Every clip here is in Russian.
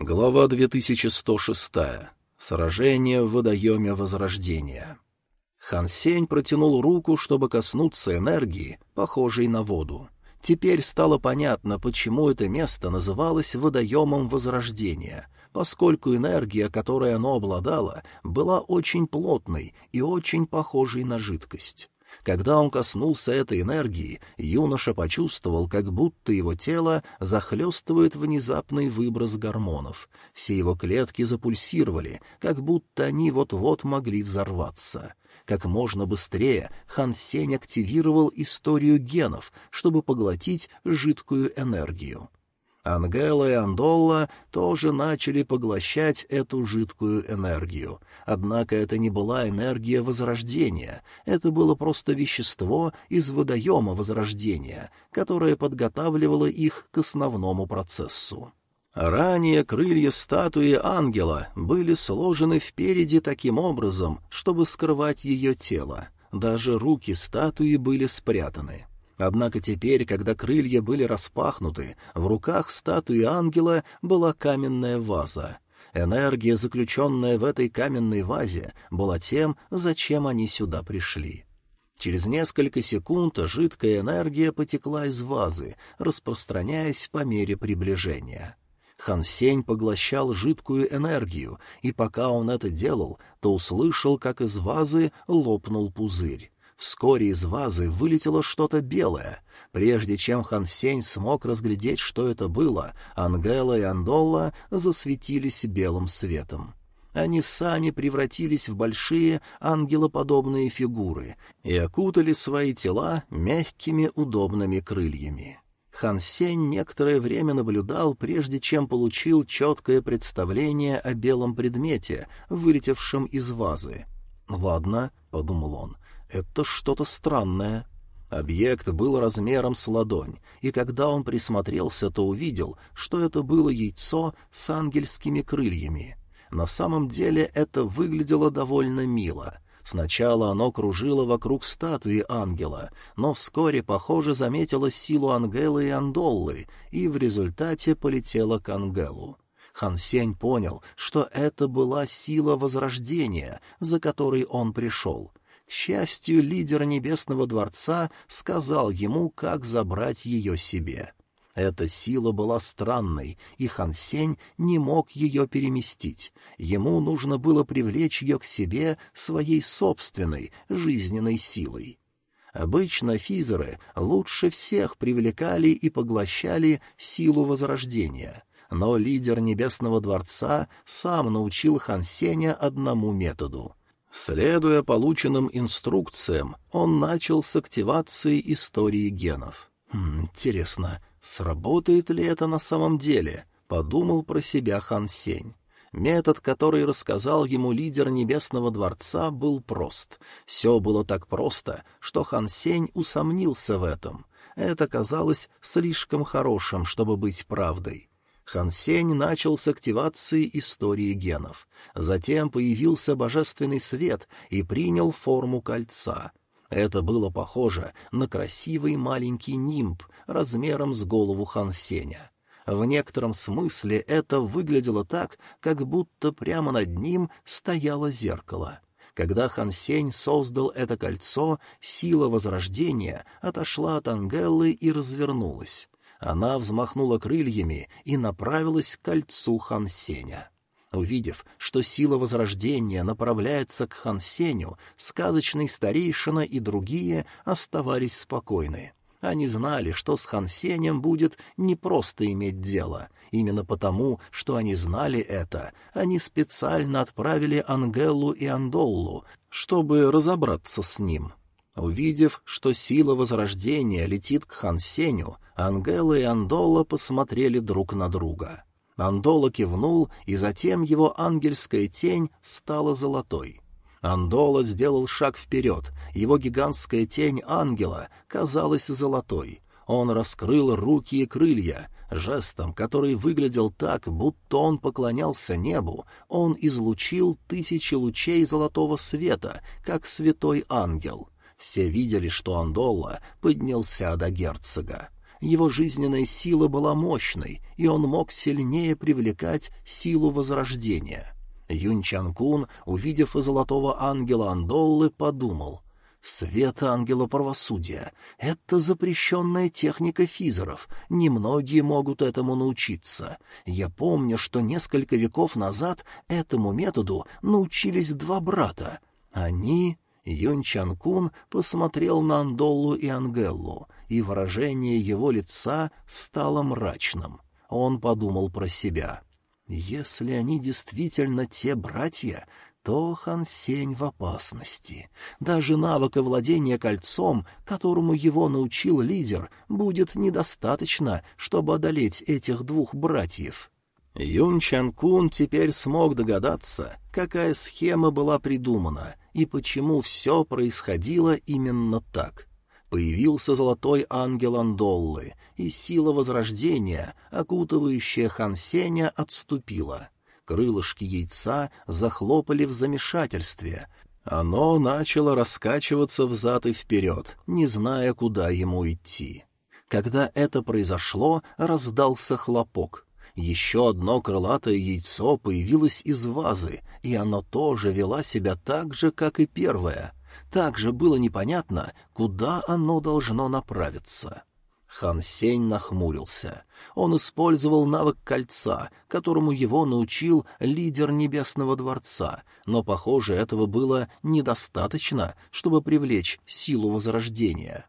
Глава 2106. Сражение в водоеме Возрождения. Хан Сень протянул руку, чтобы коснуться энергии, похожей на воду. Теперь стало понятно, почему это место называлось водоемом Возрождения, поскольку энергия, которой оно обладало, была очень плотной и очень похожей на жидкость. Когда он коснулся этой энергии, юноша почувствовал, как будто его тело захлестывает внезапный выброс гормонов. Все его клетки запульсировали, как будто они вот-вот могли взорваться. Как можно быстрее Хан Сень активировал историю генов, чтобы поглотить жидкую энергию. Ангела и Андолла тоже начали поглощать эту жидкую энергию. Однако это не была энергия возрождения, это было просто вещество из водоема возрождения, которое подготавливало их к основному процессу. Ранее крылья статуи ангела были сложены впереди таким образом, чтобы скрывать ее тело. Даже руки статуи были спрятаны. Однако теперь, когда крылья были распахнуты, в руках статуи ангела была каменная ваза. Энергия, заключенная в этой каменной вазе, была тем, зачем они сюда пришли. Через несколько секунд жидкая энергия потекла из вазы, распространяясь по мере приближения. Хансень поглощал жидкую энергию, и пока он это делал, то услышал, как из вазы лопнул пузырь. Вскоре из вазы вылетело что-то белое. Прежде чем Хан Сень смог разглядеть, что это было, Ангела и Андолла засветились белым светом. Они сами превратились в большие ангелоподобные фигуры и окутали свои тела мягкими удобными крыльями. Хан Сень некоторое время наблюдал, прежде чем получил четкое представление о белом предмете, вылетевшем из вазы. «Ладно», — подумал он, — это что-то странное. Объект был размером с ладонь, и когда он присмотрелся, то увидел, что это было яйцо с ангельскими крыльями. На самом деле это выглядело довольно мило. Сначала оно кружило вокруг статуи ангела, но вскоре, похоже, заметило силу Ангелы и Андоллы, и в результате полетело к Ангелу. Хан Сень понял, что это была сила Возрождения, за которой он пришел, к счастью, лидер Небесного Дворца сказал ему, как забрать ее себе. Эта сила была странной, и Хан Сень не мог ее переместить. Ему нужно было привлечь ее к себе своей собственной жизненной силой. Обычно физеры лучше всех привлекали и поглощали силу Возрождения, но лидер Небесного Дворца сам научил Хан Сеня одному методу — Следуя полученным инструкциям, он начал с активации истории генов. «Хм, «Интересно, сработает ли это на самом деле?» — подумал про себя Хан Сень. Метод, который рассказал ему лидер Небесного Дворца, был прост. Все было так просто, что Хан Сень усомнился в этом. Это казалось слишком хорошим, чтобы быть правдой. Хан Сень начал с активации истории генов. Затем появился божественный свет и принял форму кольца. Это было похоже на красивый маленький нимб размером с голову Хан Сеня. В некотором смысле это выглядело так, как будто прямо над ним стояло зеркало. Когда Хан Сень создал это кольцо, сила возрождения отошла от Ангеллы и развернулась. Она взмахнула крыльями и направилась к кольцу Хансеня. Увидев, что сила Возрождения направляется к Хансеню, сказочный старейшина и другие оставались спокойны. Они знали, что с Хансенем будет не просто иметь дело. Именно потому, что они знали это, они специально отправили Ангеллу и Андоллу, чтобы разобраться с ним. Увидев, что сила Возрождения летит к Хансеню, Ангела и Андола посмотрели друг на друга. Андола кивнул, и затем его ангельская тень стала золотой. Андола сделал шаг вперед, его гигантская тень ангела казалась золотой. Он раскрыл руки и крылья, жестом, который выглядел так, будто он поклонялся небу, он излучил тысячи лучей золотого света, как святой ангел. Все видели, что Андола поднялся до герцога. Его жизненная сила была мощной, и он мог сильнее привлекать силу возрождения. Юнь Чанкун, увидев золотого ангела Андоллы, подумал — Свет ангела правосудия — это запрещенная техника физеров. Немногие могут этому научиться. Я помню, что несколько веков назад этому методу научились два брата. Они... Юнь Чанкун посмотрел на Андолу и Ангеллу, и выражение его лица стало мрачным. Он подумал про себя. «Если они действительно те братья, то Хан Сень в опасности. Даже навыка владения кольцом, которому его научил лидер, будет недостаточно, чтобы одолеть этих двух братьев. Юн Чан Кун теперь смог догадаться, какая схема была придумана и почему все происходило именно так. Появился золотой ангел Андоллы, и сила возрождения, окутывающая Хан Сеня, отступила — Крылышки яйца захлопали в замешательстве. Оно начало раскачиваться взад и вперед, не зная, куда ему идти. Когда это произошло, раздался хлопок. Еще одно крылатое яйцо появилось из вазы, и оно тоже вело себя так же, как и первое. Также было непонятно, куда оно должно направиться. Хан Сень нахмурился. Он использовал навык кольца, которому его научил лидер Небесного Дворца, но, похоже, этого было недостаточно, чтобы привлечь силу Возрождения.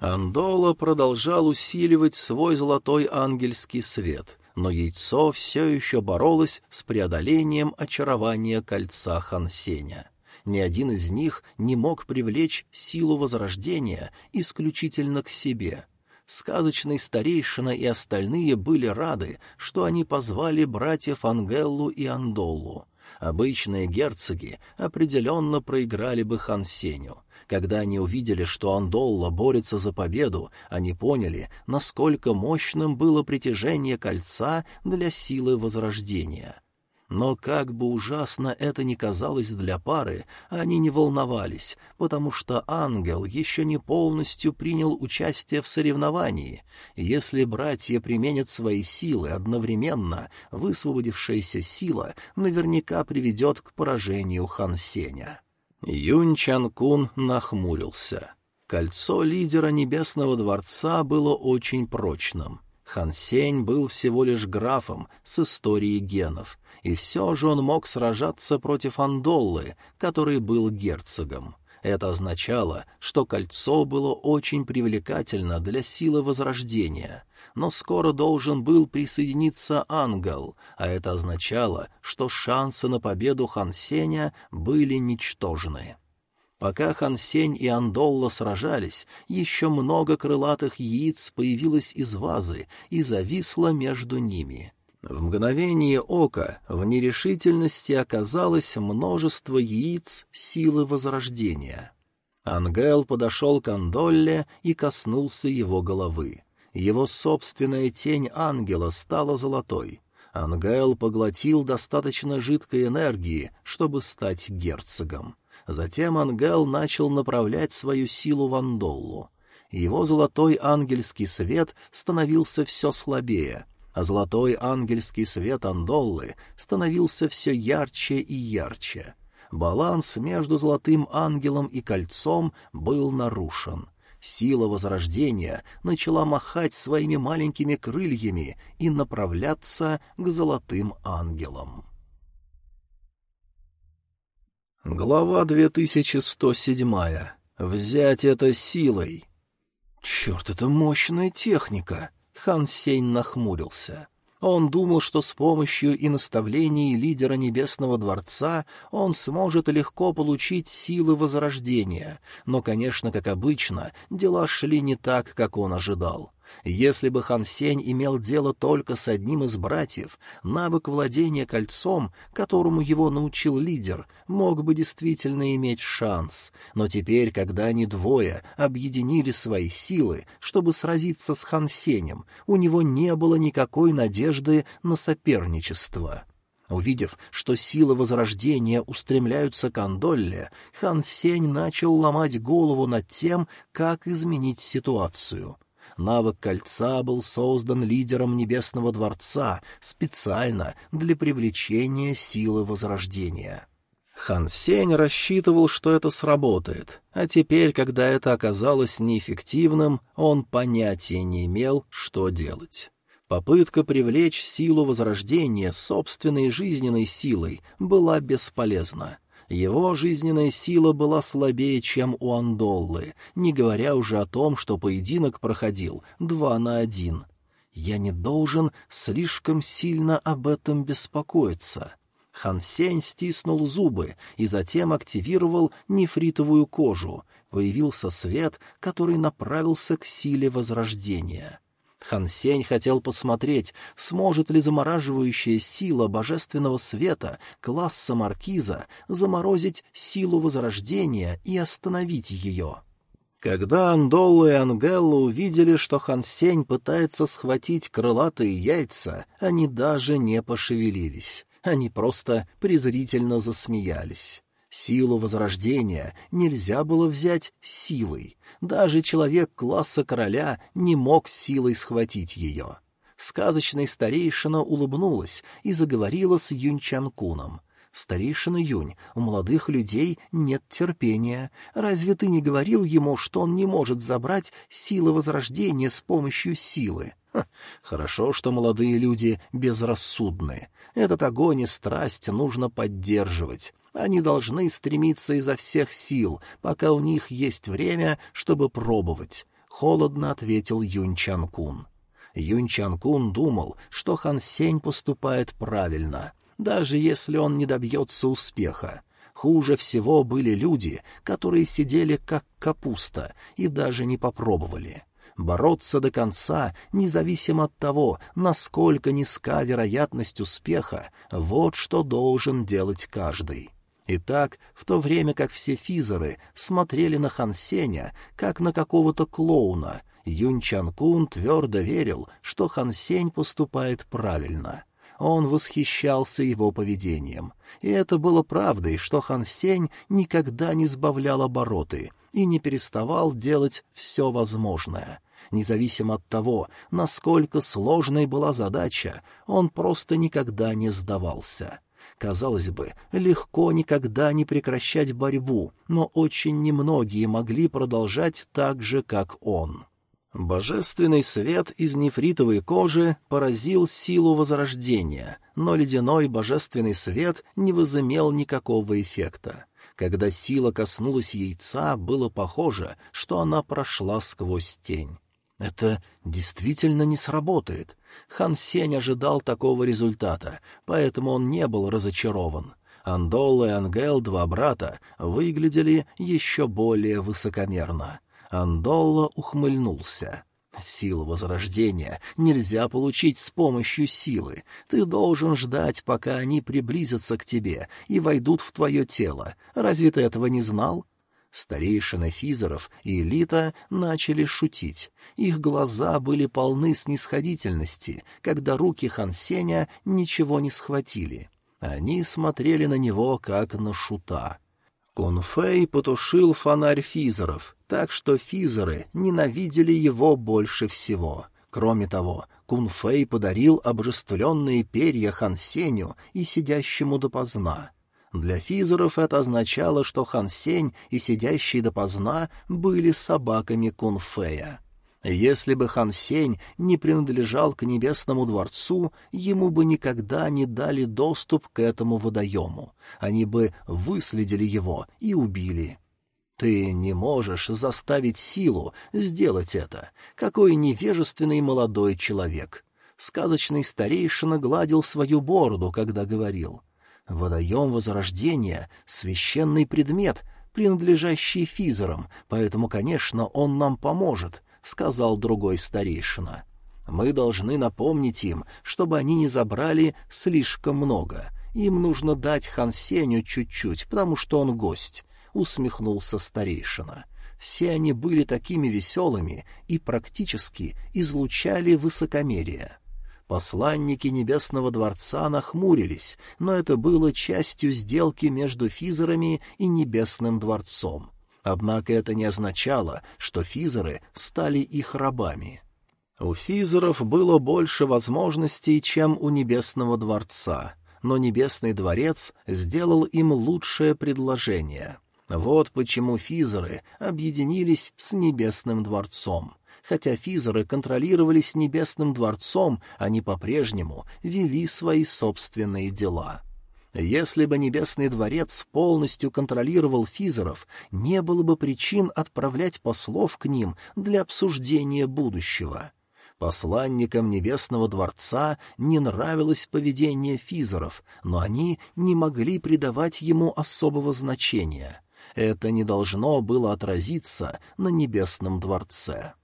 Андола продолжал усиливать свой золотой ангельский свет, но яйцо все еще боролось с преодолением очарования кольца Хансеня. Ни один из них не мог привлечь силу Возрождения исключительно к себе — Сказочный старейшина и остальные были рады, что они позвали братьев Ангеллу и Андолу. Обычные герцоги определенно проиграли бы Хансеню. Когда они увидели, что Андолла борется за победу, они поняли, насколько мощным было притяжение кольца для силы Возрождения. Но как бы ужасно это ни казалось для пары, они не волновались, потому что ангел еще не полностью принял участие в соревновании. Если братья применят свои силы одновременно, высвободившаяся сила наверняка приведет к поражению Хан Сеня. Юнь Чан Кун нахмурился. Кольцо лидера Небесного Дворца было очень прочным. Хан Сень был всего лишь графом с историей генов — и все же он мог сражаться против Андоллы, который был герцогом. Это означало, что кольцо было очень привлекательно для силы Возрождения, но скоро должен был присоединиться ангел, а это означало, что шансы на победу Хансеня были ничтожны. Пока Хансень и Андолла сражались, еще много крылатых яиц появилось из вазы и зависло между ними — в мгновение ока в нерешительности оказалось множество яиц силы возрождения. Ангел подошел к Андолле и коснулся его головы. Его собственная тень ангела стала золотой. Ангел поглотил достаточно жидкой энергии, чтобы стать герцогом. Затем Ангел начал направлять свою силу в Андоллу. Его золотой ангельский свет становился все слабее — а золотой ангельский свет Андоллы становился все ярче и ярче. Баланс между золотым ангелом и кольцом был нарушен. Сила Возрождения начала махать своими маленькими крыльями и направляться к золотым ангелам. Глава 2107. Взять это силой. Черт, это мощная техника! Хан Сень нахмурился. Он думал, что с помощью и наставлений лидера Небесного Дворца он сможет легко получить силы Возрождения, но, конечно, как обычно, дела шли не так, как он ожидал. Если бы Хан Сень имел дело только с одним из братьев, навык владения кольцом, которому его научил лидер, мог бы действительно иметь шанс. Но теперь, когда они двое объединили свои силы, чтобы сразиться с Хан Сенем, у него не было никакой надежды на соперничество. Увидев, что силы Возрождения устремляются к Андолле, Хан Сень начал ломать голову над тем, как изменить ситуацию — Навык кольца был создан лидером Небесного Дворца специально для привлечения силы Возрождения. Хан Сень рассчитывал, что это сработает, а теперь, когда это оказалось неэффективным, он понятия не имел, что делать. Попытка привлечь силу Возрождения собственной жизненной силой была бесполезна. Его жизненная сила была слабее, чем у Андоллы, не говоря уже о том, что поединок проходил два на один. Я не должен слишком сильно об этом беспокоиться. Хан Сень стиснул зубы и затем активировал нефритовую кожу. Появился свет, который направился к силе возрождения. Хан Сень хотел посмотреть, сможет ли замораживающая сила божественного света класса маркиза заморозить силу возрождения и остановить ее. Когда Андолла и Ангелла увидели, что Хан Сень пытается схватить крылатые яйца, они даже не пошевелились. Они просто презрительно засмеялись. Силу Возрождения нельзя было взять силой. Даже человек класса короля не мог силой схватить ее. Сказочный старейшина улыбнулась и заговорила с Юнчанкуном. «Старейшина Юнь, у молодых людей нет терпения. Разве ты не говорил ему, что он не может забрать силы Возрождения с помощью силы?» Ха, хорошо, что молодые люди безрассудны. Этот огонь и страсть нужно поддерживать. Они должны стремиться изо всех сил, пока у них есть время, чтобы пробовать. Холодно ответил Юнь Чанкун. Юнь Чанкун думал, что Хан Сень поступает правильно, даже если он не добьется успеха. Хуже всего были люди, которые сидели как капуста и даже не попробовали. Бороться до конца, независимо от того, насколько низка вероятность успеха, вот что должен делать каждый. Итак, в то время как все физеры смотрели на Хансеня, как на какого-то клоуна, Юнь Чан Кун твердо верил, что Хансень поступает правильно. Он восхищался его поведением. И это было правдой, что Хансень никогда не сбавлял обороты и не переставал делать все возможное. Независимо от того, насколько сложной была задача, он просто никогда не сдавался. Казалось бы, легко никогда не прекращать борьбу, но очень немногие могли продолжать так же, как он. Божественный свет из нефритовой кожи поразил силу возрождения, но ледяной божественный свет не возымел никакого эффекта. Когда сила коснулась яйца, было похоже, что она прошла сквозь тень. Это действительно не сработает. Хан Сень ожидал такого результата, поэтому он не был разочарован. Андолла и Ангел, два брата, выглядели еще более высокомерно. Андолла ухмыльнулся. «Силу возрождения нельзя получить с помощью силы. Ты должен ждать, пока они приблизятся к тебе и войдут в твое тело. Разве ты этого не знал?» Старейшины физеров и элита начали шутить. Их глаза были полны снисходительности, когда руки Хансеня ничего не схватили. Они смотрели на него, как на шута. Кунфэй потушил фонарь физеров, так что физеры ненавидели его больше всего. Кроме того, Кунфэй подарил обжествленные перья Хансеню и сидящему допоздна — для физеров это означало, что Хан Сень и сидящий допоздна были собаками Кунфея. Если бы Хан Сень не принадлежал к Небесному дворцу, ему бы никогда не дали доступ к этому водоему. Они бы выследили его и убили. Ты не можешь заставить силу сделать это. Какой невежественный молодой человек. Сказочный старейшина гладил свою бороду, когда говорил — Водоем Возрождения — священный предмет, принадлежащий физерам, поэтому, конечно, он нам поможет, — сказал другой старейшина. Мы должны напомнить им, чтобы они не забрали слишком много. Им нужно дать Хансеню чуть-чуть, потому что он гость, — усмехнулся старейшина. Все они были такими веселыми и практически излучали высокомерие. Посланники Небесного Дворца нахмурились, но это было частью сделки между физерами и Небесным Дворцом. Однако это не означало, что физеры стали их рабами. У физеров было больше возможностей, чем у Небесного дворца, но Небесный дворец сделал им лучшее предложение. Вот почему физеры объединились с Небесным дворцом. Хотя физеры контролировались Небесным дворцом, они по-прежнему вели свои собственные дела. Если бы Небесный дворец полностью контролировал физеров, не было бы причин отправлять послов к ним для обсуждения будущего. Посланникам Небесного дворца не нравилось поведение физеров, но они не могли придавать ему особого значения. Это не должно было отразиться на Небесном дворце.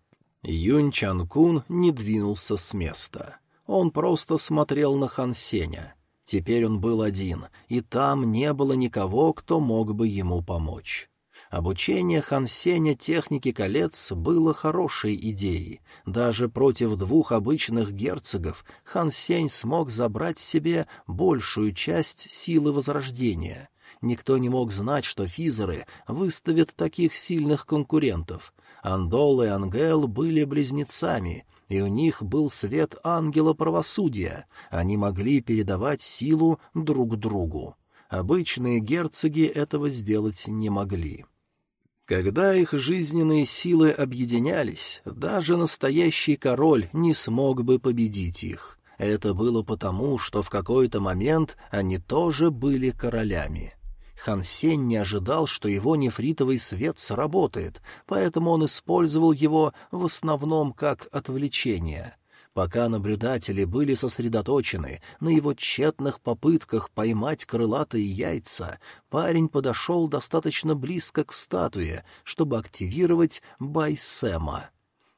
Юнь Чанкун не двинулся с места. Он просто смотрел на Хан Сеня — Теперь он был один, и там не было никого, кто мог бы ему помочь. Обучение Хансеня технике колец было хорошей идеей. Даже против двух обычных герцогов Хансень смог забрать себе большую часть силы Возрождения. Никто не мог знать, что физеры выставят таких сильных конкурентов. Андол и Ангел были близнецами — и у них был свет ангела правосудия, они могли передавать силу друг другу. Обычные герцоги этого сделать не могли. Когда их жизненные силы объединялись, даже настоящий король не смог бы победить их. Это было потому, что в какой-то момент они тоже были королями. Хан Сень не ожидал, что его нефритовый свет сработает, поэтому он использовал его в основном как отвлечение. Пока наблюдатели были сосредоточены на его тщетных попытках поймать крылатые яйца, парень подошел достаточно близко к статуе, чтобы активировать Байсема.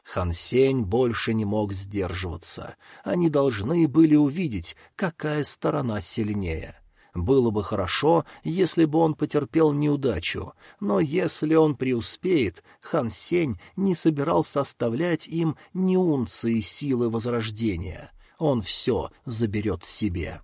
Хансень больше не мог сдерживаться. Они должны были увидеть, какая сторона сильнее. Было бы хорошо, если бы он потерпел неудачу, но если он преуспеет, Хан Сень не собирался оставлять им ни унции силы возрождения. Он все заберет себе.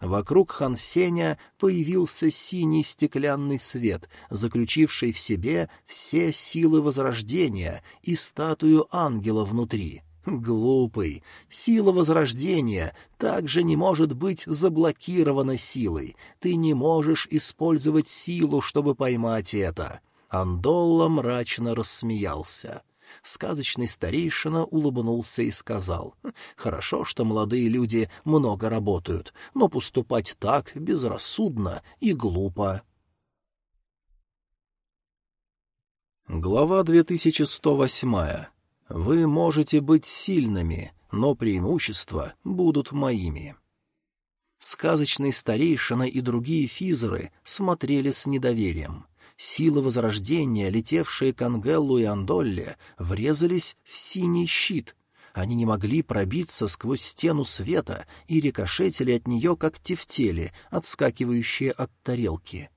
Вокруг Хан Сеня появился синий стеклянный свет, заключивший в себе все силы возрождения и статую ангела внутри — Глупый. Сила возрождения также не может быть заблокирована силой. Ты не можешь использовать силу, чтобы поймать это. Андолла мрачно рассмеялся. Сказочный старейшина улыбнулся и сказал, «Хорошо, что молодые люди много работают, но поступать так безрассудно и глупо». Глава 2108 вы можете быть сильными, но преимущества будут моими. Сказочный старейшина и другие физеры смотрели с недоверием. Силы Возрождения, летевшие к Ангеллу и Андолле, врезались в синий щит. Они не могли пробиться сквозь стену света и рикошетили от нее, как тефтели, отскакивающие от тарелки.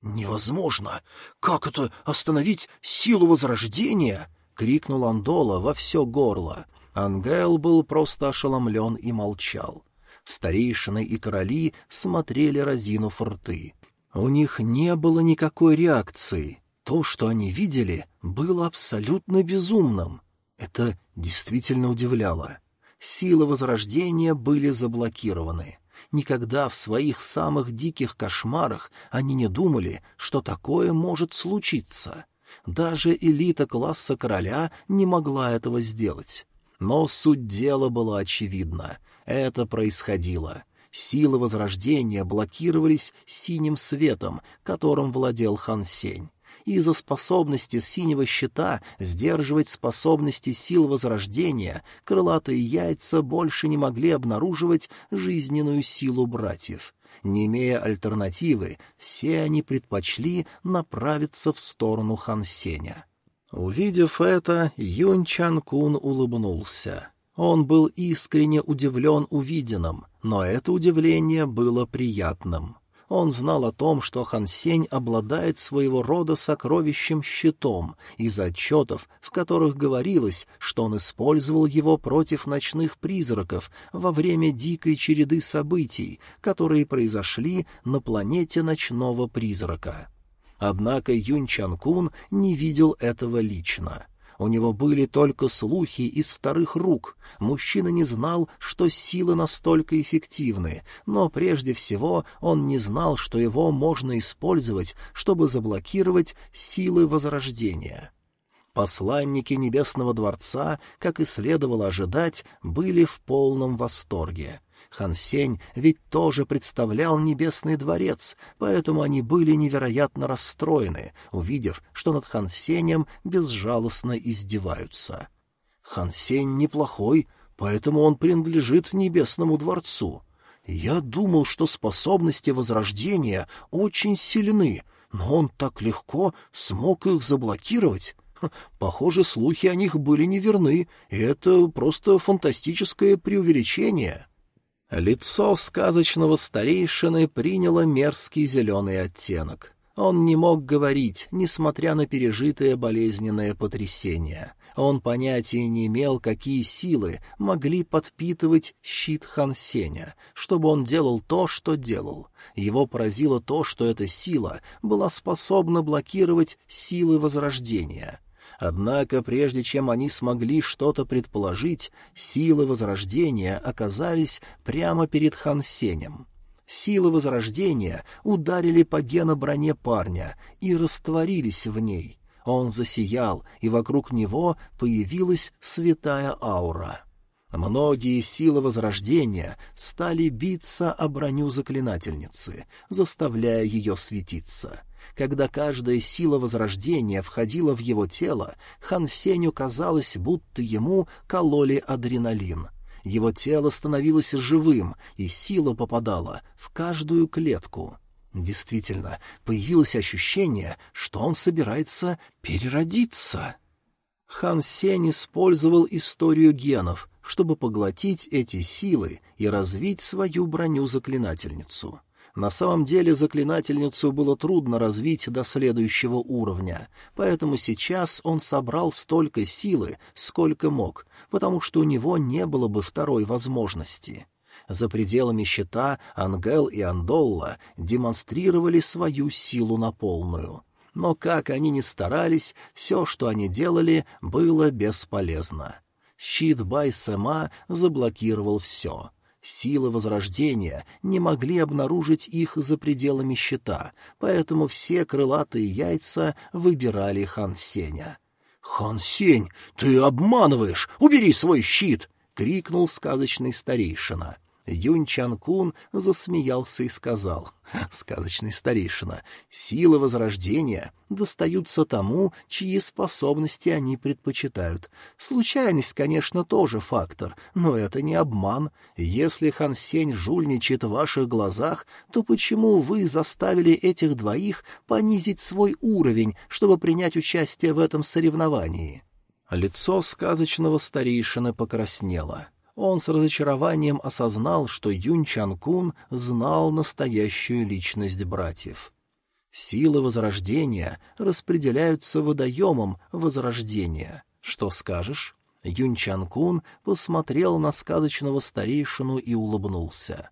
«Невозможно! Как это остановить силу Возрождения?» — крикнул Андола во все горло. Ангел был просто ошеломлен и молчал. Старейшины и короли смотрели разинув рты. У них не было никакой реакции. То, что они видели, было абсолютно безумным. Это действительно удивляло. Силы Возрождения были заблокированы. Никогда в своих самых диких кошмарах они не думали, что такое может случиться. Даже элита класса короля не могла этого сделать. Но суть дела была очевидна. Это происходило. Силы Возрождения блокировались синим светом, которым владел Хан Сень. Из-за способности синего щита сдерживать способности сил Возрождения крылатые яйца больше не могли обнаруживать жизненную силу братьев. Не имея альтернативы, все они предпочли направиться в сторону Хансеня. Увидев это, Юнь Чан Кун улыбнулся. Он был искренне удивлен увиденным, но это удивление было приятным. Он знал о том, что Хансень обладает своего рода сокровищем-щитом из отчетов, в которых говорилось, что он использовал его против ночных призраков во время дикой череды событий, которые произошли на планете ночного призрака. Однако Юнь Чан Кун не видел этого лично. У него были только слухи из вторых рук. Мужчина не знал, что силы настолько эффективны, но прежде всего он не знал, что его можно использовать, чтобы заблокировать силы Возрождения. Посланники Небесного Дворца, как и следовало ожидать, были в полном восторге. Хан Сень ведь тоже представлял Небесный дворец, поэтому они были невероятно расстроены, увидев, что над Хан Сенем безжалостно издеваются. Хан Сень неплохой, поэтому он принадлежит Небесному дворцу. Я думал, что способности Возрождения очень сильны, но он так легко смог их заблокировать. Похоже, слухи о них были неверны, и это просто фантастическое преувеличение. Лицо сказочного старейшины приняло мерзкий зеленый оттенок. Он не мог говорить, несмотря на пережитое болезненное потрясение. Он понятия не имел, какие силы могли подпитывать щит Хансеня, чтобы он делал то, что делал. Его поразило то, что эта сила была способна блокировать силы Возрождения — Однако, прежде чем они смогли что-то предположить, силы Возрождения оказались прямо перед Хан Сенем. Силы Возрождения ударили по геноброне парня и растворились в ней. Он засиял, и вокруг него появилась святая аура. Многие силы Возрождения стали биться о броню заклинательницы, заставляя ее светиться — когда каждая сила возрождения входила в его тело, Хан Сеню казалось, будто ему кололи адреналин. Его тело становилось живым, и сила попадала в каждую клетку. Действительно, появилось ощущение, что он собирается переродиться. Хан Сень использовал историю генов, чтобы поглотить эти силы и развить свою броню-заклинательницу. На самом деле заклинательницу было трудно развить до следующего уровня, поэтому сейчас он собрал столько силы, сколько мог, потому что у него не было бы второй возможности. За пределами щита Ангел и Андолла демонстрировали свою силу на полную. Но как они ни старались, все, что они делали, было бесполезно. Щит Байсема заблокировал все — Силы Возрождения не могли обнаружить их за пределами щита, поэтому все крылатые яйца выбирали Хан Сеня. «Хан Сень, ты обманываешь! Убери свой щит!» — крикнул сказочный старейшина. Юнь Чан Кун засмеялся и сказал, сказочный старейшина, силы возрождения достаются тому, чьи способности они предпочитают. Случайность, конечно, тоже фактор, но это не обман. Если Хан Сень жульничает в ваших глазах, то почему вы заставили этих двоих понизить свой уровень, чтобы принять участие в этом соревновании? Лицо сказочного старейшины покраснело. Он с разочарованием осознал, что Юнь Чан Кун знал настоящую личность братьев. Силы Возрождения распределяются водоемом Возрождения. Что скажешь? Юнь Чан Кун посмотрел на сказочного старейшину и улыбнулся.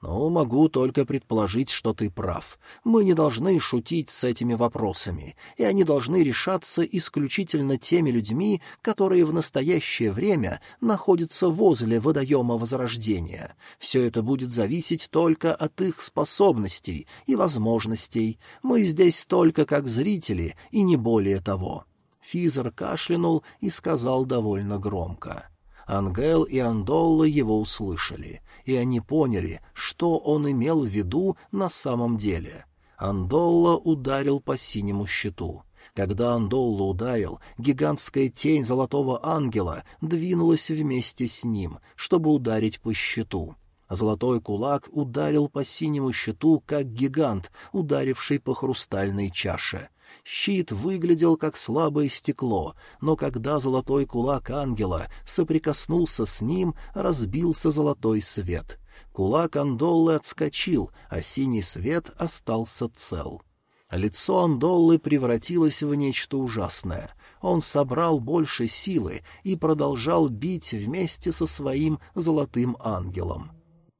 «Ну, могу только предположить, что ты прав. Мы не должны шутить с этими вопросами, и они должны решаться исключительно теми людьми, которые в настоящее время находятся возле водоема Возрождения. Все это будет зависеть только от их способностей и возможностей. Мы здесь только как зрители, и не более того». Физер кашлянул и сказал довольно громко. Ангел и Андолла его услышали — и они поняли, что он имел в виду на самом деле. Андолла ударил по синему щиту. Когда Андолла ударил, гигантская тень золотого ангела двинулась вместе с ним, чтобы ударить по щиту. Золотой кулак ударил по синему щиту, как гигант, ударивший по хрустальной чаше. Щит выглядел как слабое стекло, но когда золотой кулак ангела соприкоснулся с ним, разбился золотой свет. Кулак Андоллы отскочил, а синий свет остался цел. Лицо Андоллы превратилось в нечто ужасное. Он собрал больше силы и продолжал бить вместе со своим золотым ангелом.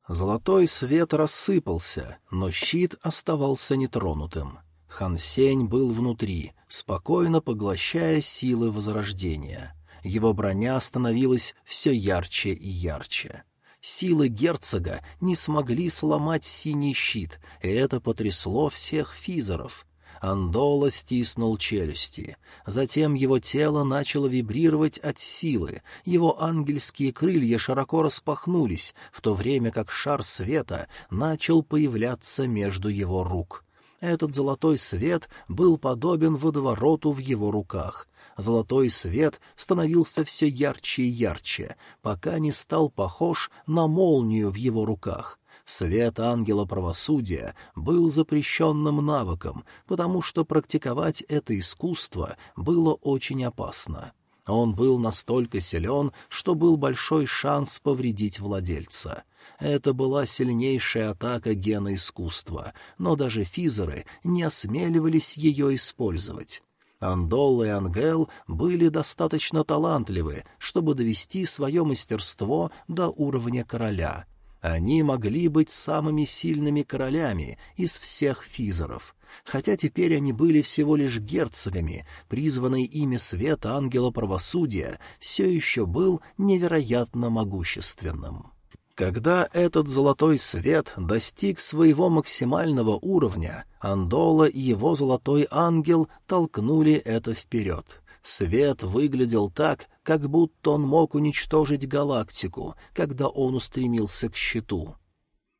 Золотой свет рассыпался, но щит оставался нетронутым. Хан Сень был внутри, спокойно поглощая силы Возрождения. Его броня становилась все ярче и ярче. Силы герцога не смогли сломать синий щит, и это потрясло всех физеров. Андола стиснул челюсти. Затем его тело начало вибрировать от силы, его ангельские крылья широко распахнулись, в то время как шар света начал появляться между его рук. Этот золотой свет был подобен водовороту в его руках. Золотой свет становился все ярче и ярче, пока не стал похож на молнию в его руках. Свет ангела правосудия был запрещенным навыком, потому что практиковать это искусство было очень опасно. Он был настолько силен, что был большой шанс повредить владельца. Это была сильнейшая атака гена искусства, но даже физеры не осмеливались ее использовать. Андол и Ангел были достаточно талантливы, чтобы довести свое мастерство до уровня короля — они могли быть самыми сильными королями из всех физеров. Хотя теперь они были всего лишь герцогами, призванный ими свет ангела правосудия все еще был невероятно могущественным. Когда этот золотой свет достиг своего максимального уровня, Андола и его золотой ангел толкнули это вперед. Свет выглядел так, как будто он мог уничтожить галактику, когда он устремился к щиту.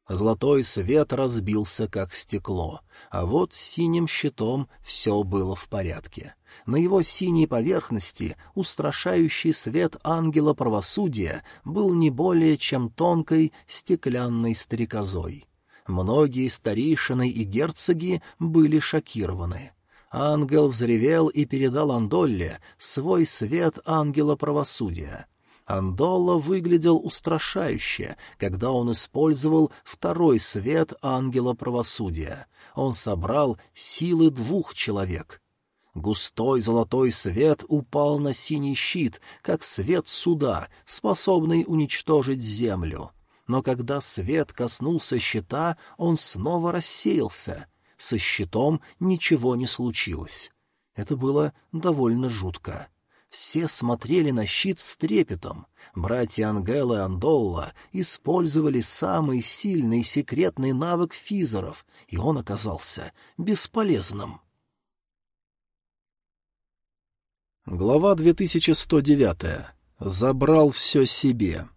Золотой свет разбился, как стекло, а вот с синим щитом все было в порядке. На его синей поверхности устрашающий свет ангела правосудия был не более чем тонкой стеклянной стрекозой. Многие старейшины и герцоги были шокированы. Ангел взревел и передал Андолле свой свет ангела правосудия. Андолла выглядел устрашающе, когда он использовал второй свет ангела правосудия. Он собрал силы двух человек. Густой золотой свет упал на синий щит, как свет суда, способный уничтожить землю. Но когда свет коснулся щита, он снова рассеялся — со щитом ничего не случилось. Это было довольно жутко. Все смотрели на щит с трепетом. Братья Ангела и Андолла использовали самый сильный секретный навык физеров, и он оказался бесполезным. Глава 2109. Забрал все себе.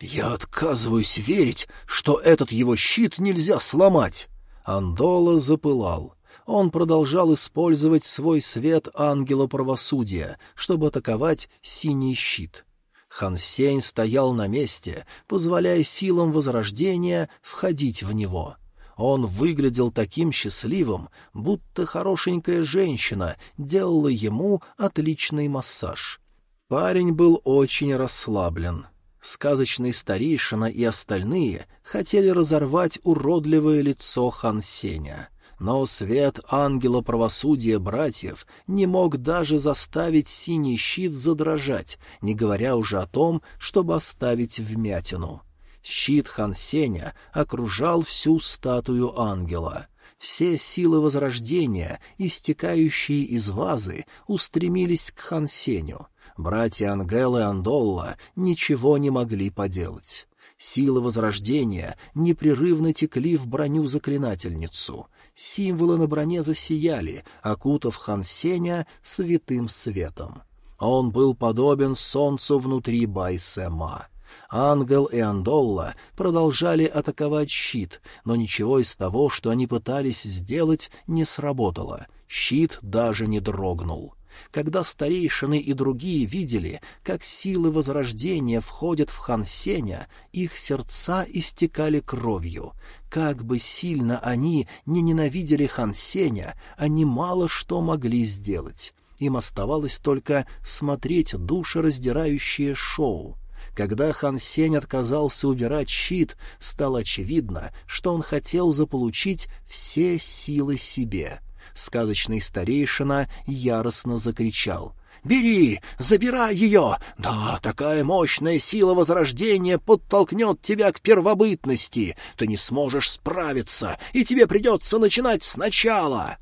«Я отказываюсь верить, что этот его щит нельзя сломать!» Андола запылал. Он продолжал использовать свой свет ангела правосудия, чтобы атаковать синий щит. Хансень стоял на месте, позволяя силам Возрождения входить в него. Он выглядел таким счастливым, будто хорошенькая женщина делала ему отличный массаж. Парень был очень расслаблен. Сказочный старейшина и остальные хотели разорвать уродливое лицо Хан Сеня. Но свет ангела правосудия братьев не мог даже заставить синий щит задрожать, не говоря уже о том, чтобы оставить вмятину. Щит Хан Сеня окружал всю статую ангела. Все силы Возрождения, истекающие из вазы, устремились к Хан Сеню — Братья Ангел и Андолла ничего не могли поделать. Силы Возрождения непрерывно текли в броню заклинательницу. Символы на броне засияли, окутав Хансеня святым светом. Он был подобен солнцу внутри Байсема. Ангел и Андолла продолжали атаковать щит, но ничего из того, что они пытались сделать, не сработало. Щит даже не дрогнул. Когда старейшины и другие видели, как силы Возрождения входят в Хансеня, их сердца истекали кровью. Как бы сильно они не ненавидели Хансеня, они мало что могли сделать. Им оставалось только смотреть душераздирающее шоу. Когда Хан Сень отказался убирать щит, стало очевидно, что он хотел заполучить все силы себе — Сказочный старейшина яростно закричал. «Бери! Забирай ее! Да, такая мощная сила Возрождения подтолкнет тебя к первобытности! Ты не сможешь справиться, и тебе придется начинать сначала!»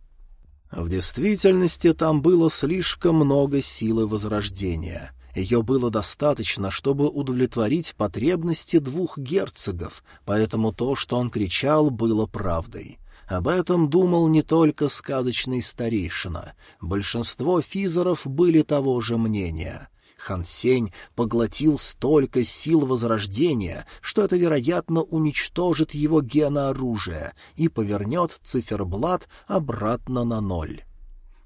В действительности там было слишком много силы возрождения. Ее было достаточно, чтобы удовлетворить потребности двух герцогов, поэтому то, что он кричал, было правдой. Об этом думал не только сказочный старейшина. Большинство физеров были того же мнения. Хансень поглотил столько сил возрождения, что это, вероятно, уничтожит его генооружие и повернет циферблат обратно на ноль.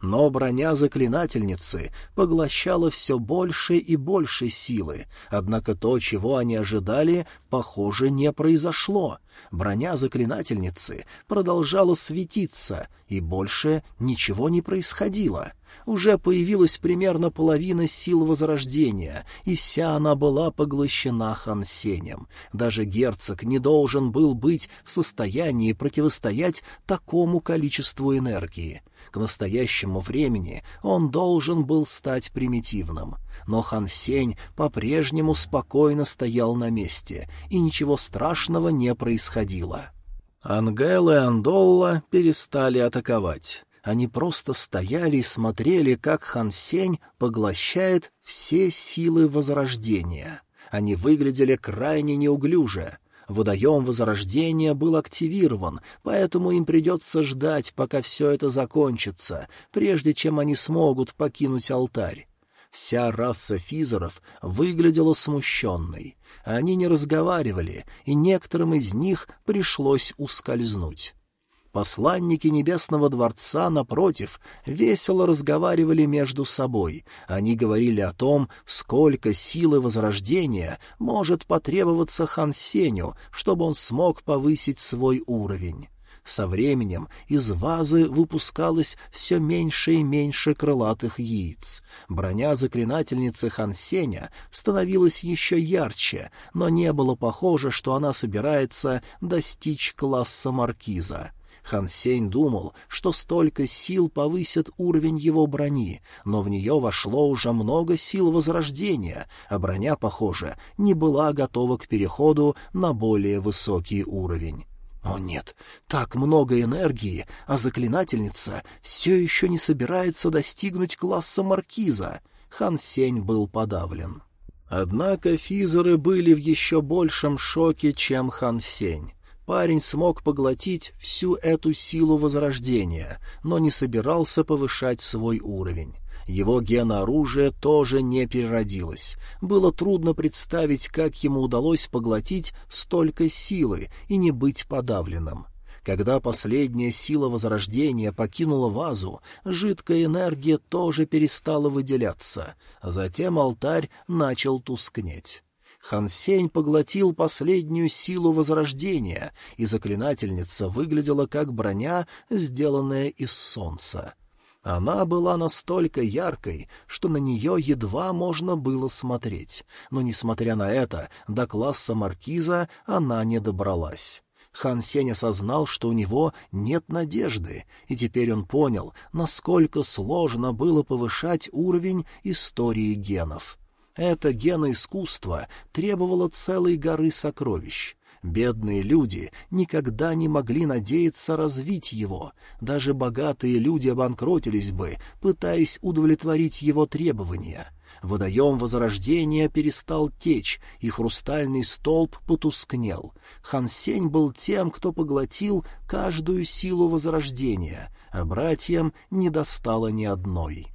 Но броня заклинательницы поглощала все больше и больше силы, однако то, чего они ожидали, похоже, не произошло. Броня заклинательницы продолжала светиться, и больше ничего не происходило. Уже появилась примерно половина сил Возрождения, и вся она была поглощена Хансенем. Даже герцог не должен был быть в состоянии противостоять такому количеству энергии. К настоящему времени он должен был стать примитивным. Но Хан Сень по-прежнему спокойно стоял на месте, и ничего страшного не происходило. Ангел и Андолла перестали атаковать. Они просто стояли и смотрели, как Хан Сень поглощает все силы Возрождения. Они выглядели крайне неуглюже. Водоем Возрождения был активирован, поэтому им придется ждать, пока все это закончится, прежде чем они смогут покинуть алтарь. Вся раса физеров выглядела смущенной. Они не разговаривали, и некоторым из них пришлось ускользнуть. Посланники Небесного Дворца, напротив, весело разговаривали между собой. Они говорили о том, сколько силы Возрождения может потребоваться Хан Сеню, чтобы он смог повысить свой уровень. Со временем из вазы выпускалось все меньше и меньше крылатых яиц. Броня заклинательницы Хансеня становилась еще ярче, но не было похоже, что она собирается достичь класса маркиза. Хан Сень думал, что столько сил повысит уровень его брони, но в нее вошло уже много сил возрождения, а броня, похоже, не была готова к переходу на более высокий уровень. О нет, так много энергии, а заклинательница все еще не собирается достигнуть класса маркиза. Хан Сень был подавлен. Однако физеры были в еще большем шоке, чем Хан Сень. Парень смог поглотить всю эту силу возрождения, но не собирался повышать свой уровень. Его генооружие тоже не переродилось. Было трудно представить, как ему удалось поглотить столько силы и не быть подавленным. Когда последняя сила возрождения покинула вазу, жидкая энергия тоже перестала выделяться, а затем алтарь начал тускнеть. Хансень поглотил последнюю силу возрождения, и заклинательница выглядела как броня, сделанная из солнца. Она была настолько яркой, что на нее едва можно было смотреть, но, несмотря на это, до класса маркиза она не добралась. Хан Сень осознал, что у него нет надежды, и теперь он понял, насколько сложно было повышать уровень истории генов. Это геноискусство требовало целой горы сокровищ. Бедные люди никогда не могли надеяться развить его. Даже богатые люди обанкротились бы, пытаясь удовлетворить его требования. Водоем Возрождения перестал течь, и хрустальный столб потускнел. Хансень был тем, кто поглотил каждую силу Возрождения, а братьям не достало ни одной.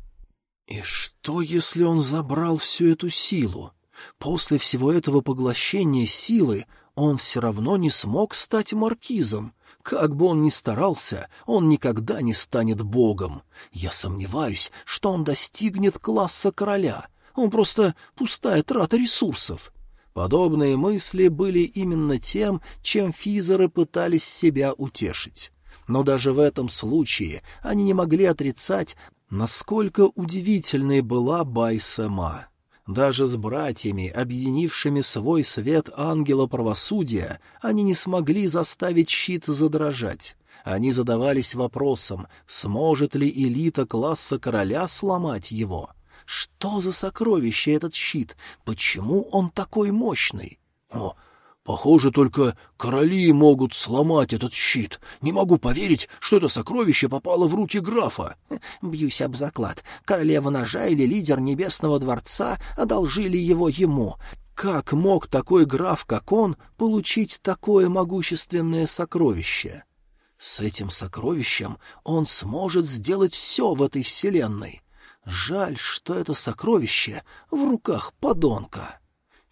И что, если он забрал всю эту силу? После всего этого поглощения силы он все равно не смог стать маркизом. Как бы он ни старался, он никогда не станет богом. Я сомневаюсь, что он достигнет класса короля. Он просто пустая трата ресурсов. Подобные мысли были именно тем, чем физеры пытались себя утешить. Но даже в этом случае они не могли отрицать Насколько удивительной была Байсама. Даже с братьями, объединившими свой свет ангела правосудия, они не смогли заставить щит задрожать. Они задавались вопросом, сможет ли элита класса короля сломать его. Что за сокровище этот щит? Почему он такой мощный? О, Похоже, только короли могут сломать этот щит. Не могу поверить, что это сокровище попало в руки графа. Бьюсь об заклад. Королева ножа или лидер Небесного дворца одолжили его ему. Как мог такой граф, как он, получить такое могущественное сокровище? С этим сокровищем он сможет сделать все в этой вселенной. Жаль, что это сокровище в руках подонка.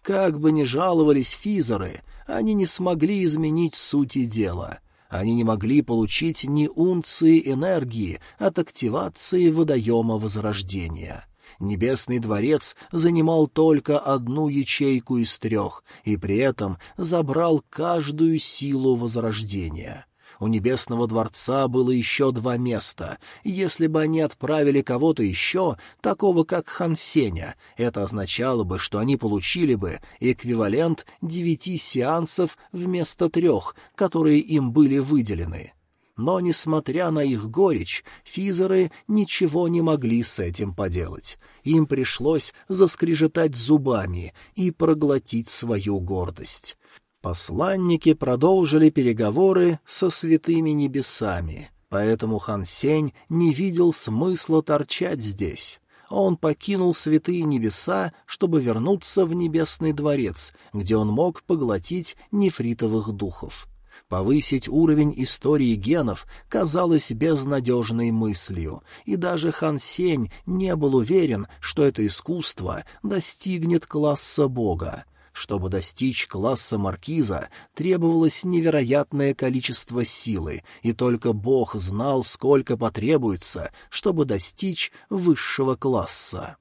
Как бы ни жаловались физеры, они не смогли изменить сути дела. Они не могли получить ни унции энергии от активации водоема Возрождения. Небесный дворец занимал только одну ячейку из трех и при этом забрал каждую силу Возрождения. У Небесного дворца было еще два места. Если бы они отправили кого-то еще, такого как Хан Сеня, это означало бы, что они получили бы эквивалент девяти сеансов вместо трех, которые им были выделены. Но, несмотря на их горечь, физеры ничего не могли с этим поделать. Им пришлось заскрежетать зубами и проглотить свою гордость. Посланники продолжили переговоры со святыми небесами, поэтому Хан Сень не видел смысла торчать здесь. Он покинул святые небеса, чтобы вернуться в небесный дворец, где он мог поглотить нефритовых духов. Повысить уровень истории генов казалось безнадежной мыслью, и даже Хан Сень не был уверен, что это искусство достигнет класса бога. Чтобы достичь класса маркиза, требовалось невероятное количество силы, и только Бог знал, сколько потребуется, чтобы достичь высшего класса.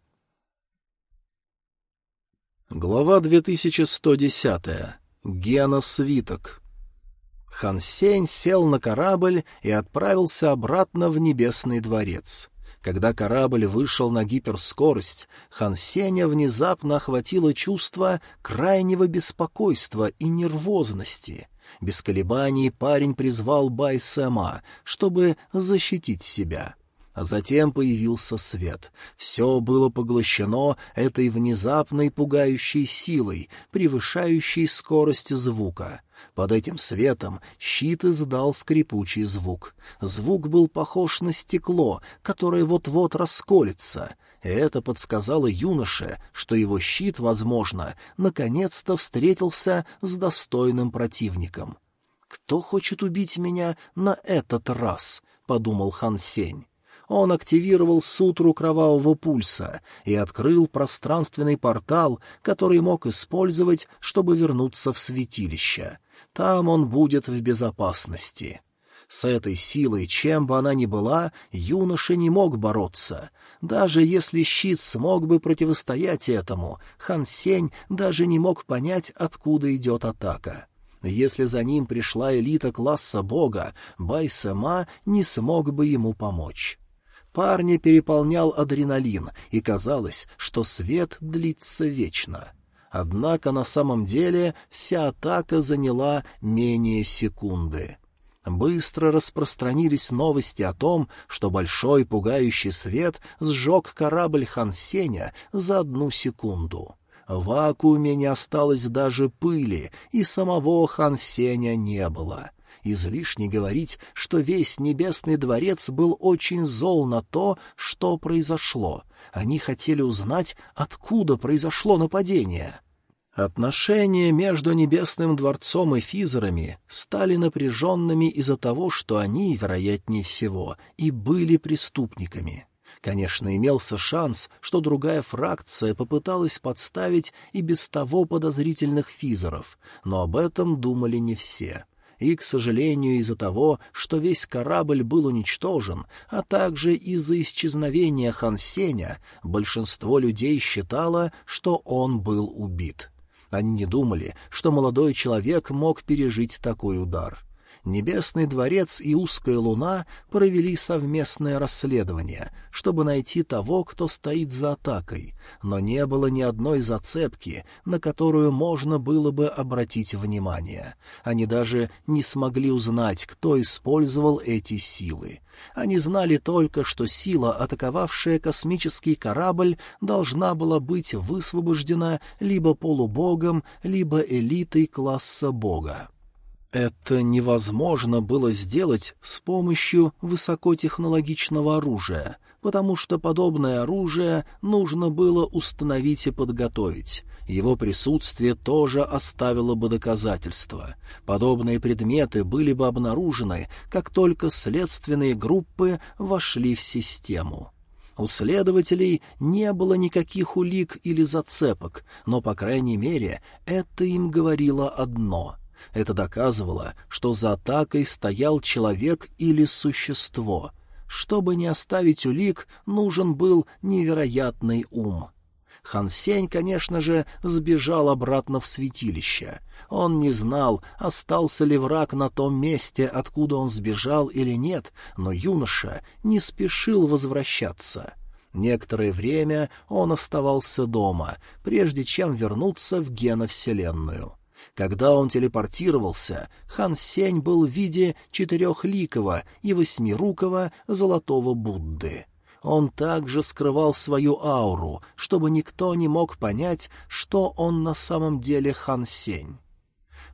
Глава 2110. Гена Свиток. Хансень сел на корабль и отправился обратно в Небесный дворец. Когда корабль вышел на гиперскорость, Хан Сеня внезапно охватило чувство крайнего беспокойства и нервозности. Без колебаний парень призвал Бай Сэма, чтобы защитить себя. А затем появился свет. Все было поглощено этой внезапной пугающей силой, превышающей скорость звука — под этим светом щит издал скрипучий звук. Звук был похож на стекло, которое вот-вот расколется. Это подсказало юноше, что его щит, возможно, наконец-то встретился с достойным противником. «Кто хочет убить меня на этот раз?» — подумал Хан Сень он активировал сутру кровавого пульса и открыл пространственный портал, который мог использовать, чтобы вернуться в святилище. Там он будет в безопасности. С этой силой, чем бы она ни была, юноша не мог бороться. Даже если щит смог бы противостоять этому, Хан Сень даже не мог понять, откуда идет атака. Если за ним пришла элита класса бога, Бай Сэма не смог бы ему помочь. Парня переполнял адреналин, и казалось, что свет длится вечно. Однако на самом деле вся атака заняла менее секунды. Быстро распространились новости о том, что большой пугающий свет сжег корабль Хансеня за одну секунду. В вакууме не осталось даже пыли, и самого Хансеня не было. Излишне говорить, что весь небесный дворец был очень зол на то, что произошло. Они хотели узнать, откуда произошло нападение. Отношения между Небесным дворцом и физерами стали напряженными из-за того, что они, вероятнее всего, и были преступниками. Конечно, имелся шанс, что другая фракция попыталась подставить и без того подозрительных физеров, но об этом думали не все — и, к сожалению, из-за того, что весь корабль был уничтожен, а также из-за исчезновения Хансеня, большинство людей считало, что он был убит. Они не думали, что молодой человек мог пережить такой удар. Небесный дворец и узкая луна провели совместное расследование, чтобы найти того, кто стоит за атакой, но не было ни одной зацепки, на которую можно было бы обратить внимание. Они даже не смогли узнать, кто использовал эти силы. Они знали только, что сила, атаковавшая космический корабль, должна была быть высвобождена либо полубогом, либо элитой класса бога. Это невозможно было сделать с помощью высокотехнологичного оружия, потому что подобное оружие нужно было установить и подготовить. Его присутствие тоже оставило бы доказательства. Подобные предметы были бы обнаружены, как только следственные группы вошли в систему. У следователей не было никаких улик или зацепок, но, по крайней мере, это им говорило одно — это доказывало, что за атакой стоял человек или существо. Чтобы не оставить улик, нужен был невероятный ум. Хан Сень, конечно же, сбежал обратно в святилище. Он не знал, остался ли враг на том месте, откуда он сбежал или нет, но юноша не спешил возвращаться. Некоторое время он оставался дома, прежде чем вернуться в геновселенную. Когда он телепортировался, Хан Сень был в виде четырехликого и восьмирукого золотого Будды. Он также скрывал свою ауру, чтобы никто не мог понять, что он на самом деле Хан Сень.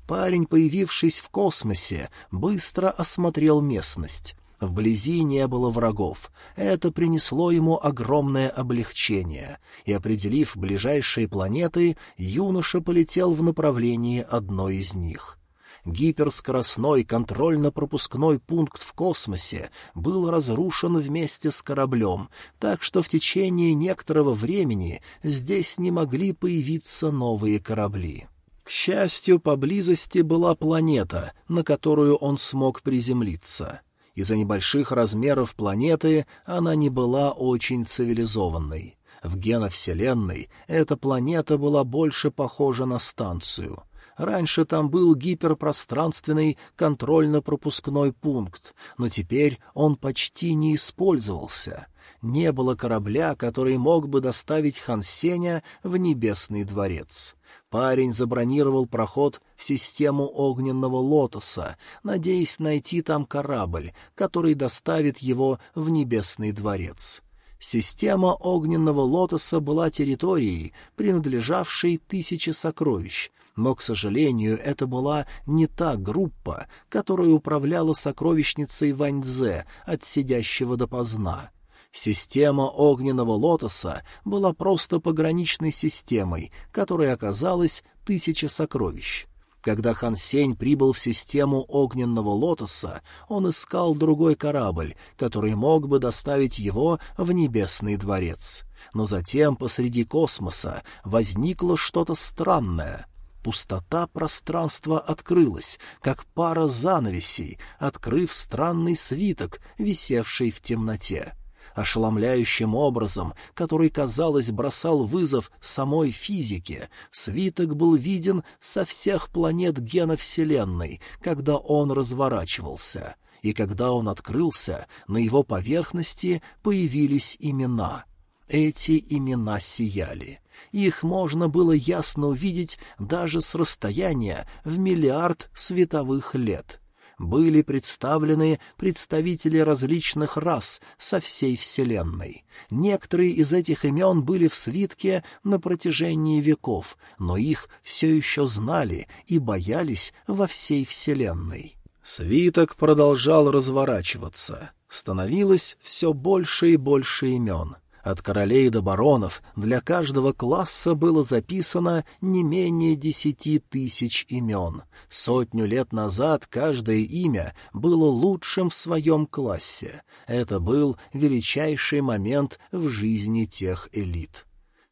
Парень, появившись в космосе, быстро осмотрел местность. Вблизи не было врагов. Это принесло ему огромное облегчение, и, определив ближайшие планеты, юноша полетел в направлении одной из них. Гиперскоростной контрольно-пропускной пункт в космосе был разрушен вместе с кораблем, так что в течение некоторого времени здесь не могли появиться новые корабли. К счастью, поблизости была планета, на которую он смог приземлиться — из-за небольших размеров планеты она не была очень цивилизованной. В геновселенной эта планета была больше похожа на станцию. Раньше там был гиперпространственный контрольно-пропускной пункт, но теперь он почти не использовался. Не было корабля, который мог бы доставить Хансеня в Небесный дворец. Парень забронировал проход в систему огненного лотоса, надеясь найти там корабль, который доставит его в небесный дворец. Система огненного лотоса была территорией, принадлежавшей тысяче сокровищ, но, к сожалению, это была не та группа, которая управляла сокровищницей Ваньзе от сидящего допоздна. Система огненного лотоса была просто пограничной системой, которой оказалась тысяча сокровищ. Когда Хан Сень прибыл в систему огненного лотоса, он искал другой корабль, который мог бы доставить его в небесный дворец. Но затем посреди космоса возникло что-то странное — Пустота пространства открылась, как пара занавесей, открыв странный свиток, висевший в темноте ошеломляющим образом, который, казалось, бросал вызов самой физике, свиток был виден со всех планет гена Вселенной, когда он разворачивался. И когда он открылся, на его поверхности появились имена. Эти имена сияли. Их можно было ясно увидеть даже с расстояния в миллиард световых лет — были представлены представители различных рас со всей Вселенной. Некоторые из этих имен были в свитке на протяжении веков, но их все еще знали и боялись во всей Вселенной. Свиток продолжал разворачиваться. Становилось все больше и больше имен — от королей до баронов для каждого класса было записано не менее десяти тысяч имен. Сотню лет назад каждое имя было лучшим в своем классе. Это был величайший момент в жизни тех элит.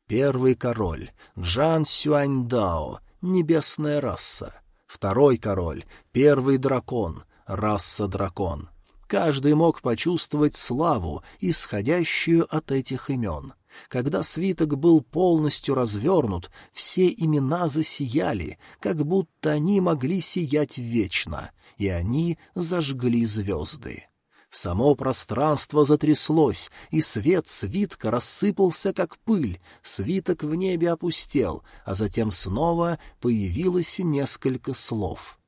Первый король — Джан Сюаньдао, небесная раса. Второй король — первый дракон, раса дракон. Каждый мог почувствовать славу, исходящую от этих имен. Когда свиток был полностью развернут, все имена засияли, как будто они могли сиять вечно, и они зажгли звезды. Само пространство затряслось, и свет свитка рассыпался, как пыль, свиток в небе опустел, а затем снова появилось несколько слов —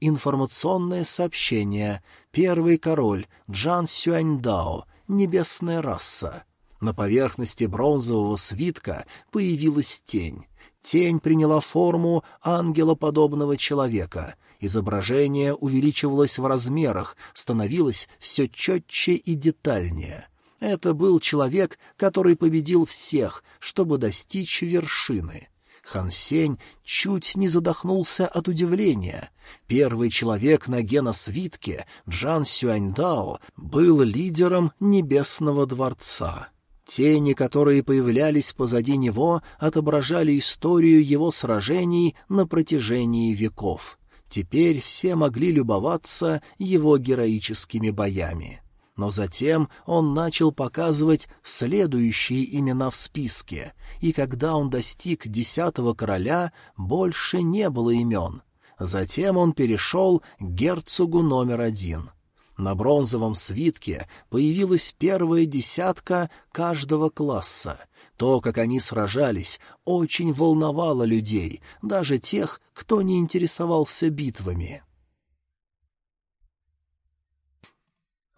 Информационное сообщение. Первый король Джан Сюаньдао. Небесная раса. На поверхности бронзового свитка появилась тень. Тень приняла форму ангелоподобного человека. Изображение увеличивалось в размерах, становилось все четче и детальнее. Это был человек, который победил всех, чтобы достичь вершины. Хан Сень чуть не задохнулся от удивления. Первый человек на геносвитке, Джан Сюаньдао, был лидером Небесного дворца. Тени, которые появлялись позади него, отображали историю его сражений на протяжении веков. Теперь все могли любоваться его героическими боями. Но затем он начал показывать следующие имена в списке, и когда он достиг десятого короля, больше не было имен. Затем он перешел к герцогу номер один. На бронзовом свитке появилась первая десятка каждого класса. То, как они сражались, очень волновало людей, даже тех, кто не интересовался битвами.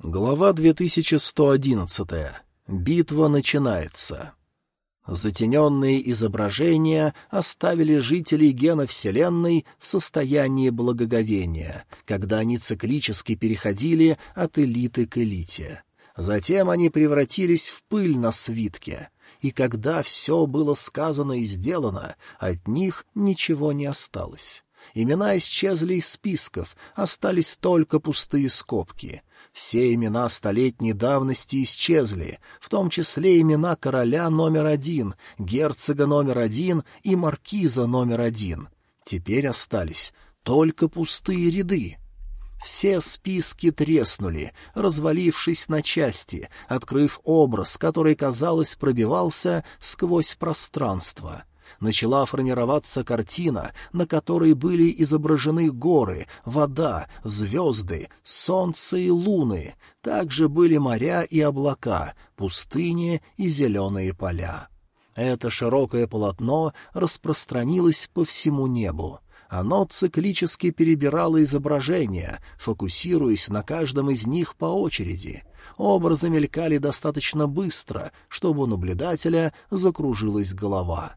Глава 2111. Битва начинается. Затененные изображения оставили жителей гена Вселенной в состоянии благоговения, когда они циклически переходили от элиты к элите. Затем они превратились в пыль на свитке, и когда все было сказано и сделано, от них ничего не осталось. Имена исчезли из списков, остались только пустые скобки — все имена столетней давности исчезли, в том числе имена короля номер один, герцога номер один и маркиза номер один. Теперь остались только пустые ряды. Все списки треснули, развалившись на части, открыв образ, который, казалось, пробивался сквозь пространство начала формироваться картина, на которой были изображены горы, вода, звезды, солнце и луны. Также были моря и облака, пустыни и зеленые поля. Это широкое полотно распространилось по всему небу. Оно циклически перебирало изображения, фокусируясь на каждом из них по очереди. Образы мелькали достаточно быстро, чтобы у наблюдателя закружилась голова.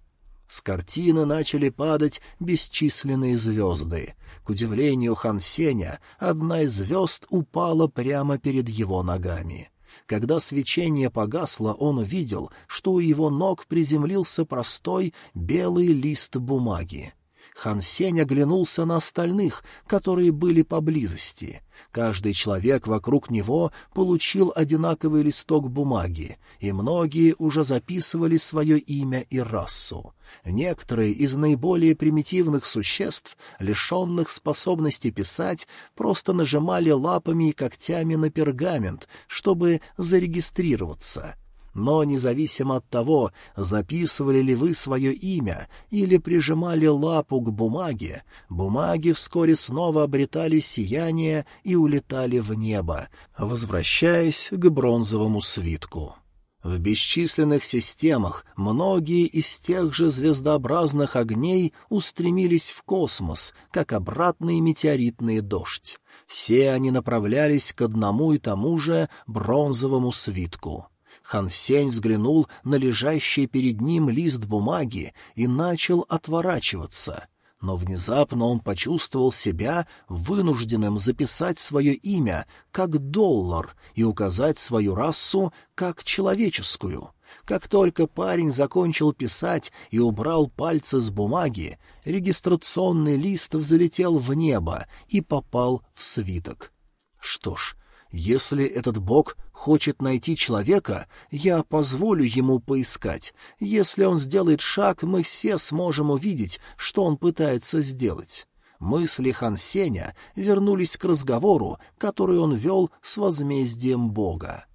С картины начали падать бесчисленные звезды. К удивлению Хан Сеня, одна из звезд упала прямо перед его ногами. Когда свечение погасло, он увидел, что у его ног приземлился простой белый лист бумаги. Хан Сень оглянулся на остальных, которые были поблизости. Каждый человек вокруг него получил одинаковый листок бумаги, и многие уже записывали свое имя и расу. Некоторые из наиболее примитивных существ, лишенных способности писать, просто нажимали лапами и когтями на пергамент, чтобы зарегистрироваться. Но независимо от того, записывали ли вы свое имя или прижимали лапу к бумаге, бумаги вскоре снова обретали сияние и улетали в небо, возвращаясь к бронзовому свитку. В бесчисленных системах многие из тех же звездообразных огней устремились в космос, как обратный метеоритный дождь. Все они направлялись к одному и тому же бронзовому свитку. Хан Сень взглянул на лежащий перед ним лист бумаги и начал отворачиваться но внезапно он почувствовал себя вынужденным записать свое имя как доллар и указать свою расу как человеческую. Как только парень закончил писать и убрал пальцы с бумаги, регистрационный лист взлетел в небо и попал в свиток. Что ж, если этот бог хочет найти человека, я позволю ему поискать. Если он сделает шаг, мы все сможем увидеть, что он пытается сделать. Мысли Хан Сеня вернулись к разговору, который он вел с возмездием бога.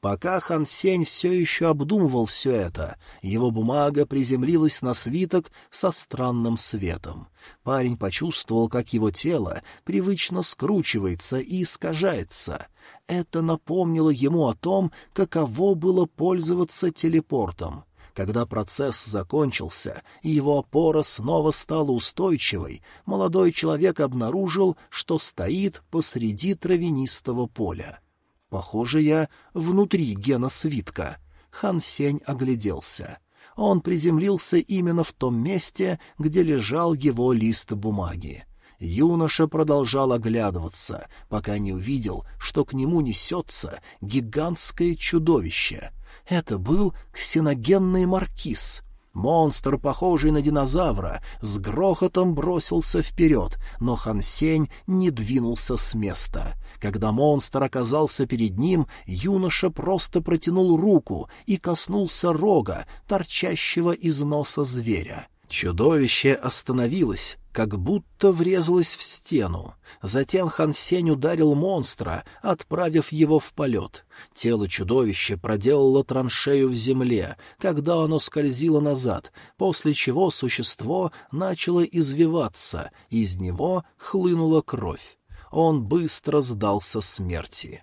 Пока Хан Сень все еще обдумывал все это, его бумага приземлилась на свиток со странным светом. Парень почувствовал, как его тело привычно скручивается и искажается. Это напомнило ему о том, каково было пользоваться телепортом. Когда процесс закончился и его опора снова стала устойчивой, молодой человек обнаружил, что стоит посреди травянистого поля. «Похоже, я внутри гена свитка». Хан Сень огляделся. Он приземлился именно в том месте, где лежал его лист бумаги. Юноша продолжал оглядываться, пока не увидел, что к нему несется гигантское чудовище. Это был ксеногенный маркиз. Монстр, похожий на динозавра, с грохотом бросился вперед, но Хансень не двинулся с места. Когда монстр оказался перед ним, юноша просто протянул руку и коснулся рога, торчащего из носа зверя. Чудовище остановилось, как будто врезалось в стену. Затем Хан Сень ударил монстра, отправив его в полет. Тело чудовища проделало траншею в земле, когда оно скользило назад, после чего существо начало извиваться, и из него хлынула кровь. Он быстро сдался смерти.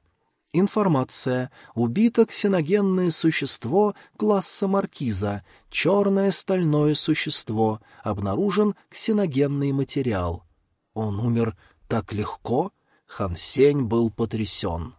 Информация. Убито ксеногенное существо класса маркиза, черное стальное существо. Обнаружен ксеногенный материал. Он умер так легко? Хансень был потрясен.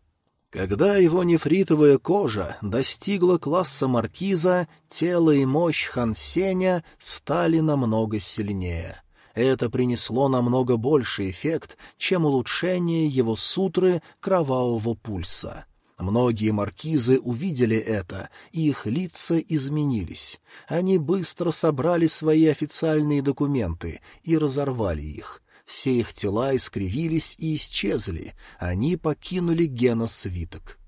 Когда его нефритовая кожа достигла класса маркиза, тело и мощь Хансеня стали намного сильнее. Это принесло намного больший эффект, чем улучшение его сутры кровавого пульса. Многие маркизы увидели это, и их лица изменились. Они быстро собрали свои официальные документы и разорвали их. Все их тела искривились и исчезли, они покинули геносвиток. Хан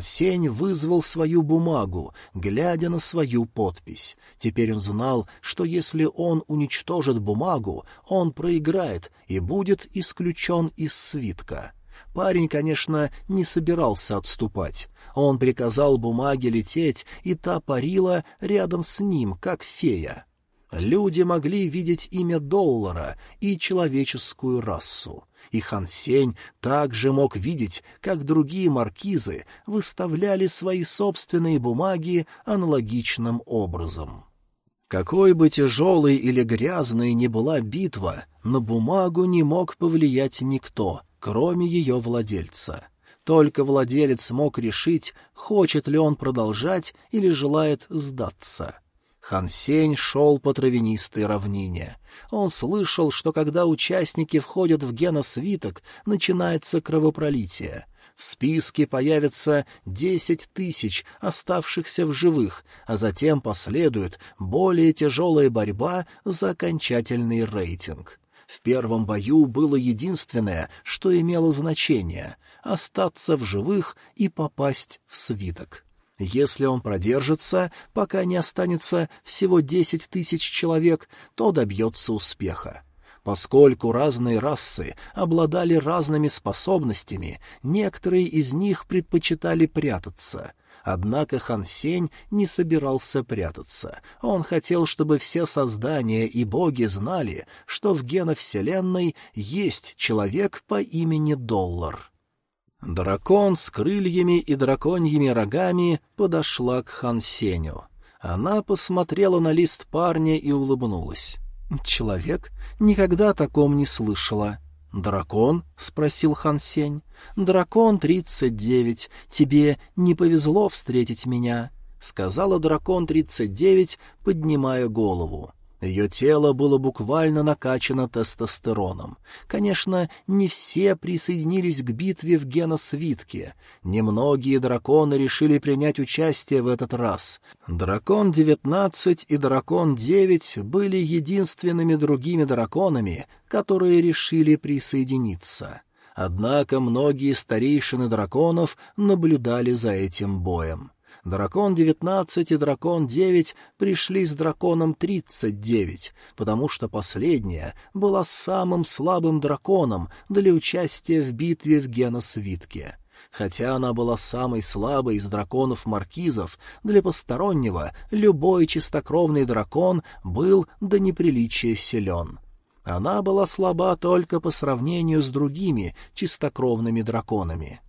Сень вызвал свою бумагу, глядя на свою подпись. Теперь он знал, что если он уничтожит бумагу, он проиграет и будет исключен из свитка. Парень, конечно, не собирался отступать. Он приказал бумаге лететь, и та парила рядом с ним, как фея. Люди могли видеть имя доллара и человеческую расу и Хан Сень также мог видеть, как другие маркизы выставляли свои собственные бумаги аналогичным образом. Какой бы тяжелой или грязной ни была битва, на бумагу не мог повлиять никто, кроме ее владельца. Только владелец мог решить, хочет ли он продолжать или желает сдаться. Хан Сень шел по травянистой равнине. Он слышал, что когда участники входят в геносвиток, начинается кровопролитие. В списке появится десять тысяч оставшихся в живых, а затем последует более тяжелая борьба за окончательный рейтинг. В первом бою было единственное, что имело значение — остаться в живых и попасть в свиток. Если он продержится, пока не останется всего десять тысяч человек, то добьется успеха. Поскольку разные расы обладали разными способностями, некоторые из них предпочитали прятаться. Однако Хан Сень не собирался прятаться. Он хотел, чтобы все создания и боги знали, что в геновселенной есть человек по имени Доллар. Дракон с крыльями и драконьими рогами подошла к Хансеню. Она посмотрела на лист парня и улыбнулась. «Человек? Никогда о таком не слышала». «Дракон?» — спросил Хан Сень. «Дракон тридцать девять. Тебе не повезло встретить меня», — сказала дракон тридцать девять, поднимая голову. Ее тело было буквально накачано тестостероном. Конечно, не все присоединились к битве в геносвитке. Немногие драконы решили принять участие в этот раз. Дракон-19 и Дракон-9 были единственными другими драконами, которые решили присоединиться. Однако многие старейшины драконов наблюдали за этим боем. Дракон-19 и Дракон-9 пришли с Драконом-39, потому что последняя была самым слабым драконом для участия в битве в Геносвитке. Хотя она была самой слабой из драконов-маркизов, для постороннего любой чистокровный дракон был до неприличия силен. Она была слаба только по сравнению с другими чистокровными драконами.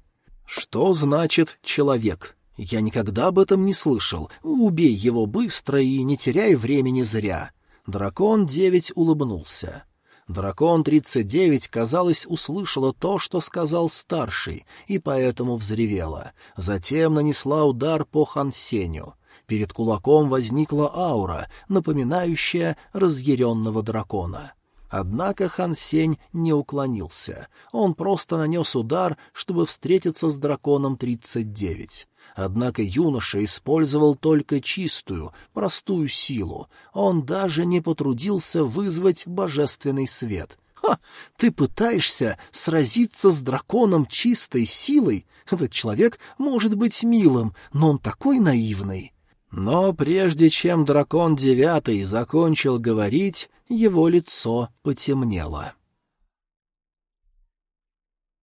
Что значит «человек»? Я никогда об этом не слышал. Убей его быстро и не теряй времени зря. Дракон девять улыбнулся. Дракон тридцать девять, казалось, услышала то, что сказал старший, и поэтому взревела. Затем нанесла удар по Хансеню. Перед кулаком возникла аура, напоминающая разъяренного дракона. Однако Хан Сень не уклонился. Он просто нанес удар, чтобы встретиться с драконом 39. Однако юноша использовал только чистую, простую силу. Он даже не потрудился вызвать божественный свет. «Ха! Ты пытаешься сразиться с драконом чистой силой? Этот человек может быть милым, но он такой наивный!» Но прежде чем дракон девятый закончил говорить, его лицо потемнело.